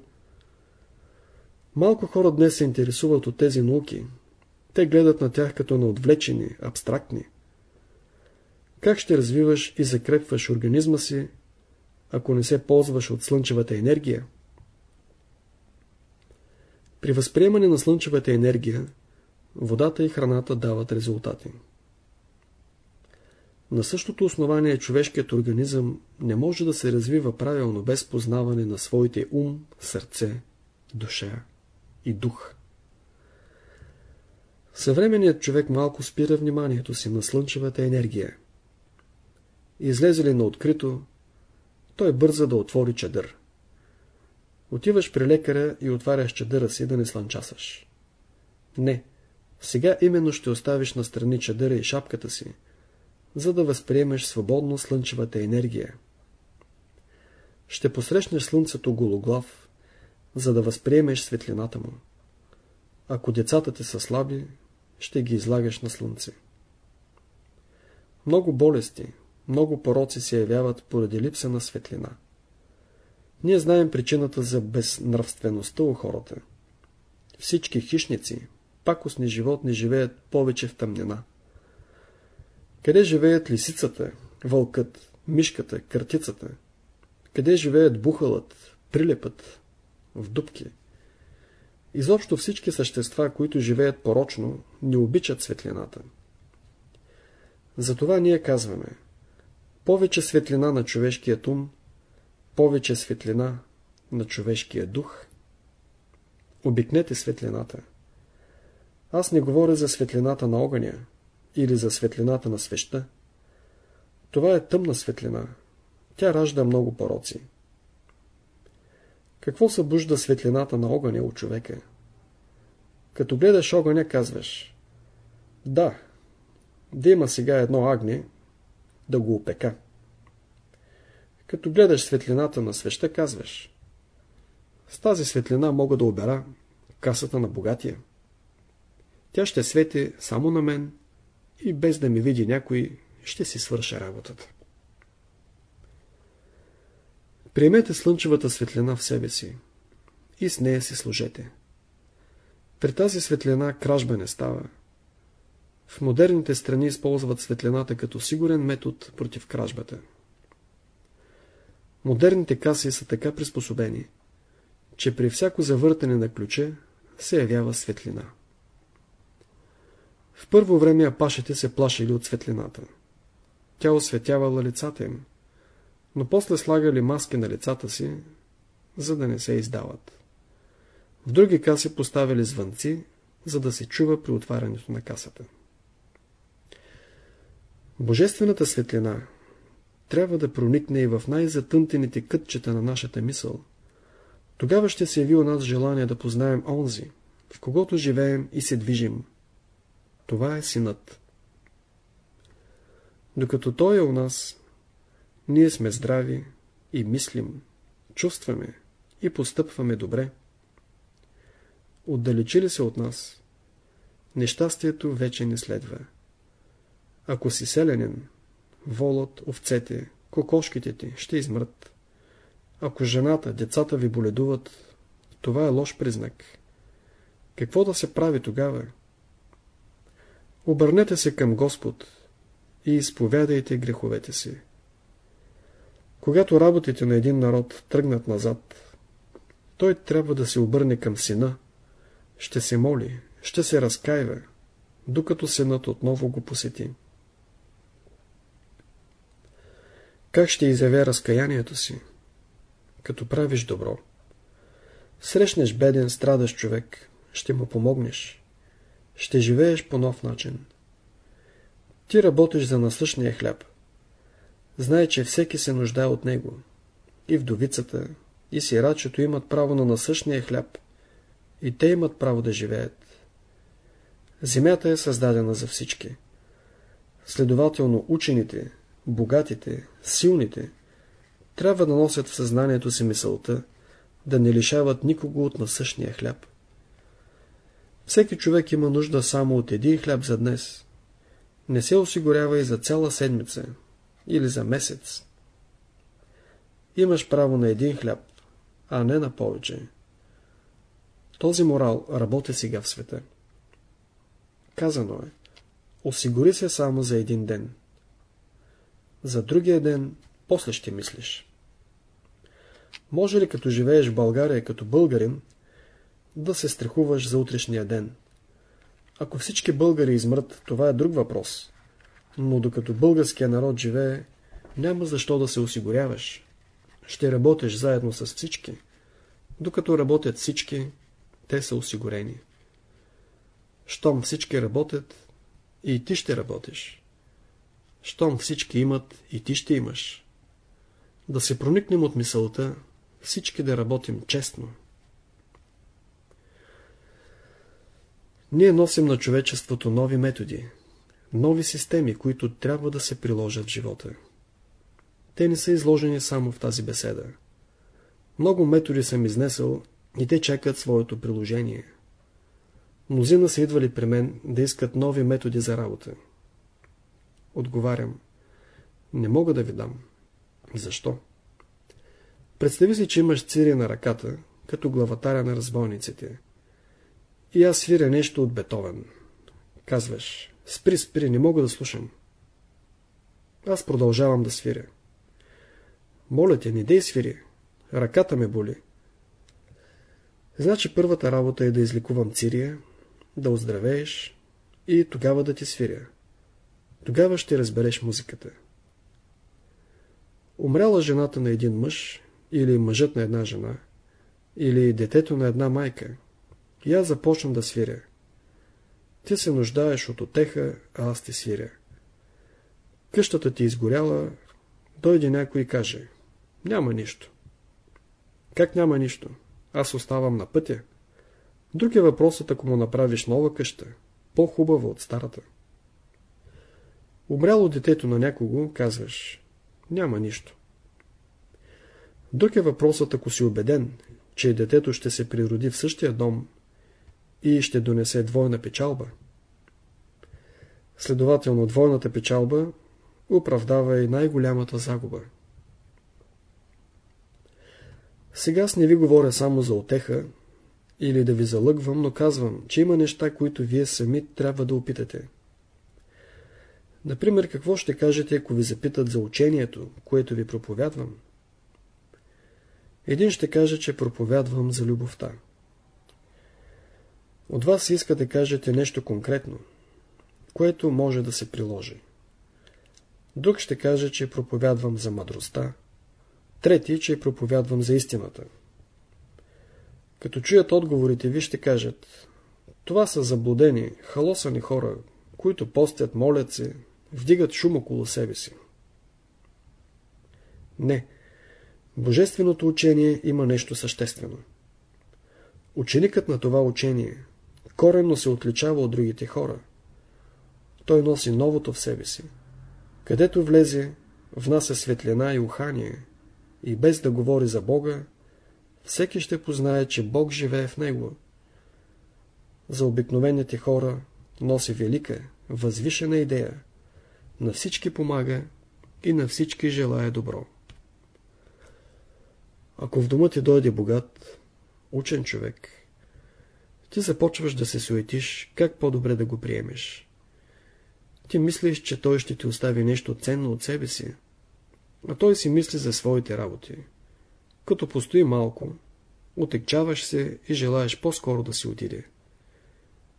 Малко хора днес се интересуват от тези науки. Те гледат на тях като на отвлечени, абстрактни. Как ще развиваш и закрепваш организма си, ако не се ползваш от слънчевата енергия? При възприемане на слънчевата енергия, водата и храната дават резултати. На същото основание човешкият организъм не може да се развива правилно без познаване на своите ум, сърце, душа и дух. Съвременният човек малко спира вниманието си на слънчевата енергия. Излезе ли на открито, той бърза да отвори чадър. Отиваш при лекаря и отваряш чадъра си да не слънчасаш. Не, сега именно ще оставиш на страни чадъра и шапката си, за да възприемеш свободно слънчевата енергия. Ще посрещнеш слънцето гологлав, за да възприемеш светлината му. Ако децата ти са слаби, ще ги излагаш на слънце. Много болести, много пороци се явяват поради липса на светлина. Ние знаем причината за безнравствеността у хората. Всички хищници, пакостни животни живеят повече в тъмнина. Къде живеят лисицата, вълкът, мишката, картицата? Къде живеят бухалът, прилепът? В дубки. Изобщо всички същества, които живеят порочно, не обичат светлината. Затова ние казваме повече светлина на човешкия ум, повече светлина на човешкия дух. Обикнете светлината. Аз не говоря за светлината на огъня или за светлината на свеща. Това е тъмна светлина. Тя ражда много пороци. Какво събужда светлината на огъня от човека? Като гледаш огъня, казваш Да, да има сега едно агне, да го опека. Като гледаш светлината на свеща, казваш С тази светлина мога да обера касата на богатия. Тя ще свети само на мен и без да ми види някой, ще си свърша работата. Приемете слънчевата светлина в себе си и с нея си служете. При тази светлина кражба не става. В модерните страни използват светлината като сигурен метод против кражбата. Модерните каси са така приспособени, че при всяко завъртане на ключа се явява светлина. В първо време апашите се плашили от светлината. Тя осветявала лицата им, но после слагали маски на лицата си, за да не се издават. В други каси поставили звънци, за да се чува при отварянето на касата. Божествената светлина трябва да проникне и в най-затънтените кътчета на нашата мисъл. Тогава ще се яви у нас желание да познаем онзи, в когото живеем и се движим. Това е синът. Докато той е у нас, ние сме здрави и мислим, чувстваме и постъпваме добре. Отдалечи ли се от нас, нещастието вече не следва. Ако си селянин, волът, овцете, кокошките ти ще измрат. Ако жената, децата ви боледуват, това е лош признак. Какво да се прави тогава? Обърнете се към Господ и изповядайте греховете си. Когато работите на един народ тръгнат назад, той трябва да се обърне към сина, ще се моли, ще се разкаива, докато синът отново го посети. Как ще изявя разкаянието си? Като правиш добро. Срещнеш беден, страдащ човек, ще му помогнеш. Ще живееш по нов начин. Ти работиш за насъщния хляб. Знай, че всеки се нуждае от него. И вдовицата, и сирачето имат право на насъщния хляб. И те имат право да живеят. Земята е създадена за всички. Следователно, учените, богатите, силните, трябва да носят в съзнанието си мисълта, да не лишават никого от насъщния хляб. Всеки човек има нужда само от един хляб за днес. Не се осигурява и за цяла седмица или за месец. Имаш право на един хляб, а не на повече. Този морал работи сега в света. Казано е, осигури се само за един ден. За другия ден после ще мислиш. Може ли като живееш в България като българин, да се страхуваш за утрешния ден? Ако всички българи измрат, това е друг въпрос. Но докато българския народ живее, няма защо да се осигуряваш. Ще работиш заедно с всички. Докато работят всички, те са осигурени. Щом всички работят, и ти ще работиш. Щом всички имат, и ти ще имаш. Да се проникнем от мисълта, всички да работим честно. Ние носим на човечеството нови методи, нови системи, които трябва да се приложат в живота. Те не са изложени само в тази беседа. Много методи съм изнесъл и те чакат своето приложение. Мнозина са идвали при мен да искат нови методи за работа. Отговарям. Не мога да ви дам. Защо? Представи си, че имаш цири на ръката, като главатаря на разбойниците. И аз свиря нещо от Бетовен. Казваш, спри, спри, не мога да слушам. Аз продължавам да свиря. Моля те, не дей свири. Ръката ме боли. Значи първата работа е да излекувам Цирия, да оздравееш и тогава да ти свиря. Тогава ще разбереш музиката. Умряла жената на един мъж, или мъжът на една жена, или детето на една майка, и аз започвам да свиря. Ти се нуждаеш от отеха, а аз ти свиря. Къщата ти изгоряла, дойде някой и каже, няма нищо. Как няма нищо? Аз оставам на пътя. Друг е въпросът, ако му направиш нова къща, по-хубава от старата. Умряло детето на някого, казваш, няма нищо. Друг е въпросът, ако си убеден, че детето ще се природи в същия дом и ще донесе двойна печалба. Следователно, двойната печалба оправдава и най-голямата загуба. Сега аз не ви говоря само за отеха или да ви залъгвам, но казвам, че има неща, които вие сами трябва да опитате. Например, какво ще кажете, ако ви запитат за учението, което ви проповядвам? Един ще каже, че проповядвам за любовта. От вас иска да кажете нещо конкретно, което може да се приложи. Друг ще каже, че проповядвам за мъдростта, трети, че проповядвам за истината. Като чуят отговорите ви, ще кажат, това са заблудени, халосани хора, които постят, молят се, вдигат шум около себе си. Не, Божественото учение има нещо съществено. Ученикът на това учение коренно се отличава от другите хора. Той носи новото в себе си. Където влезе, внася светлина и ухание, и без да говори за Бога, всеки ще познае, че Бог живее в него. За обикновените хора носи велика, възвишена идея, на всички помага и на всички желая добро. Ако в дома ти дойде богат, учен човек, ти започваш да се суетиш, как по-добре да го приемеш. Ти мислиш, че той ще ти остави нещо ценно от себе си, а той си мисли за своите работи. Като постои малко, отекчаваш се и желаеш по-скоро да си отиде.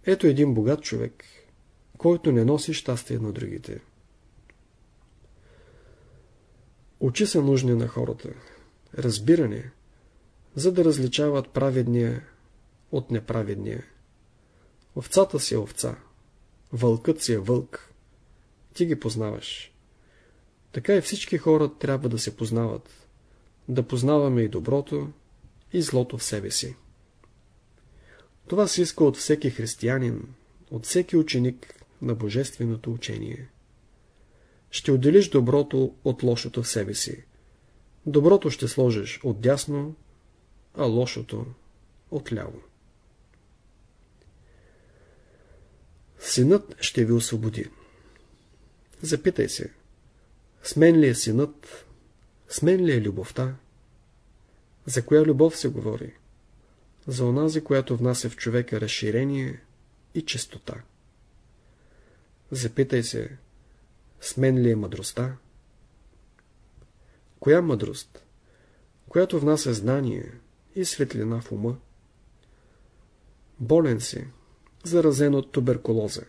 Ето един богат човек, който не носи щастие на другите. Очи са нужни на хората разбиране, за да различават праведния от неправедния. Овцата си е овца, вълкът си е вълк. Ти ги познаваш. Така и всички хора трябва да се познават, да познаваме и доброто, и злото в себе си. Това се иска от всеки християнин, от всеки ученик на Божественото учение. Ще отделиш доброто от лошото в себе си. Доброто ще сложиш отдясно, а лошото отляво. Синът ще ви освободи. Запитай се, с мен ли е синът, с мен ли е любовта? За коя любов се говори? За онази, която внася в човека разширение и чистота. Запитай се, с мен ли е мъдростта? Коя мъдрост? Която внася знание и светлина в ума. Болен си, заразен от туберкулоза.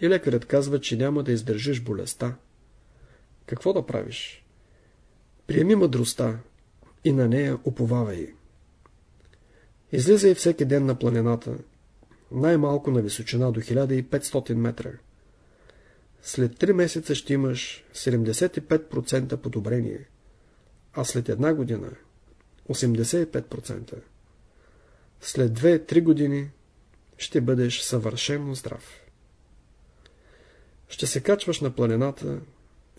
И лекарят казва, че няма да издържиш болестта. Какво да правиш? Приеми мъдростта и на нея уповавай. Излизай всеки ден на планината, най-малко на височина до 1500 метра. След 3 месеца ще имаш 75% подобрение а след една година 85%. След 2-3 години ще бъдеш съвършено здрав. Ще се качваш на планината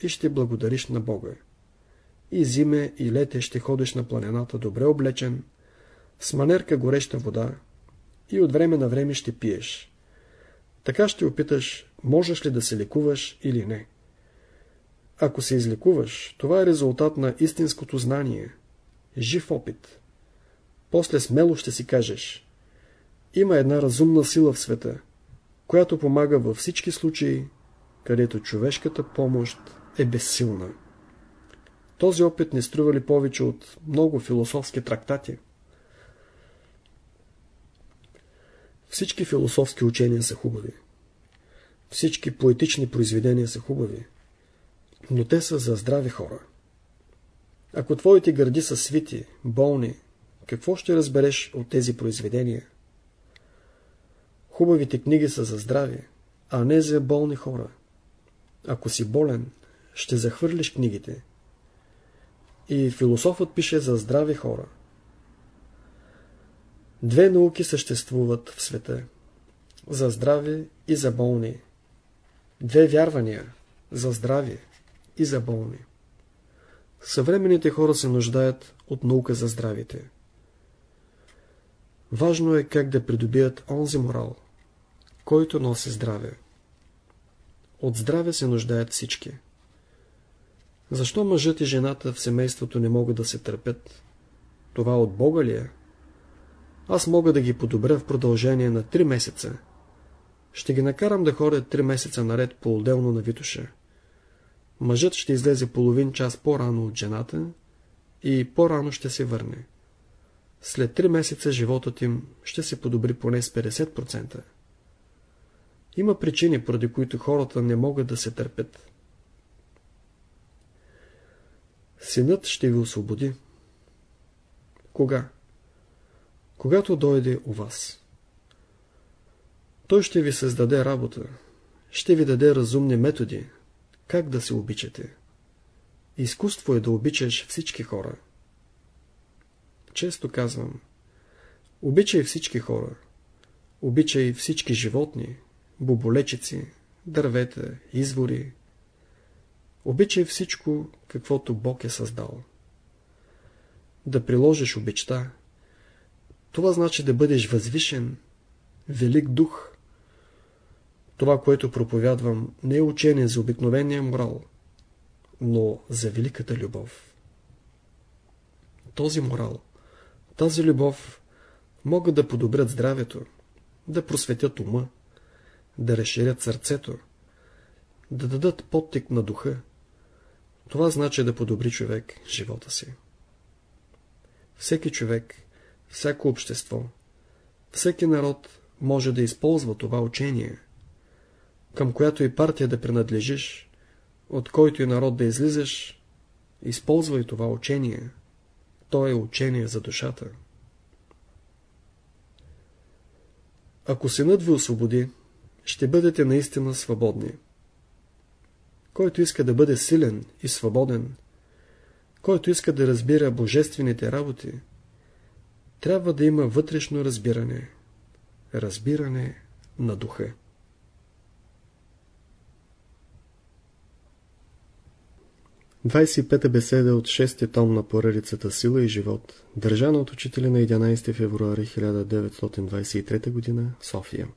и ще благодариш на Бога. И зиме и лете ще ходиш на планината добре облечен, с манерка гореща вода и от време на време ще пиеш. Така ще опиташ, можеш ли да се лекуваш или не. Ако се излекуваш, това е резултат на истинското знание, жив опит. После смело ще си кажеш, има една разумна сила в света, която помага във всички случаи, където човешката помощ е безсилна. Този опит не струва ли повече от много философски трактати? Всички философски учения са хубави. Всички поетични произведения са хубави. Но те са за здрави хора. Ако твоите гърди са свити, болни, какво ще разбереш от тези произведения? Хубавите книги са за здрави, а не за болни хора. Ако си болен, ще захвърлиш книгите. И философът пише за здрави хора. Две науки съществуват в света. За здрави и за болни. Две вярвания. За здрави и за болни. Съвременните хора се нуждаят от наука за здравите. Важно е как да придобият онзи морал, който носи здраве. От здраве се нуждаят всички. Защо мъжът и жената в семейството не могат да се търпят? Това от Бога ли е? Аз мога да ги подобря в продължение на 3 месеца. Ще ги накарам да ходят 3 месеца наред по-отделно на Витуша. Мъжът ще излезе половин час по-рано от жената и по-рано ще се върне. След 3 месеца животът им ще се подобри поне с 50%. Има причини, поради които хората не могат да се търпят. Синът ще ви освободи. Кога? Когато дойде у вас. Той ще ви създаде работа, ще ви даде разумни методи, как да се обичате. Изкуство е да обичаш всички хора. Често казвам, обичай всички хора, обичай всички животни, боболечици, дървета, извори. Обичай всичко, каквото Бог е създал. Да приложиш обичта, това значи да бъдеш възвишен, велик дух. Това, което проповядвам, не е учение за обикновения морал, но за великата любов. Този морал, тази любов могат да подобрят здравето, да просветят ума, да разширят сърцето, да дадат подтик на духа. Това значи да подобри човек живота си. Всеки човек, всяко общество, всеки народ може да използва това учение, към която и партия да принадлежиш, от който и народ да излизаш, използвай това учение. То е учение за душата. Ако синът ви освободи, ще бъдете наистина свободни. Който иска да бъде силен и свободен, който иска да разбира божествените работи, трябва да има вътрешно разбиране, разбиране на духа. 25-та беседа от 6 том на поредицата Сила и живот, държана от учителя на 11 февруари 1923 г. София.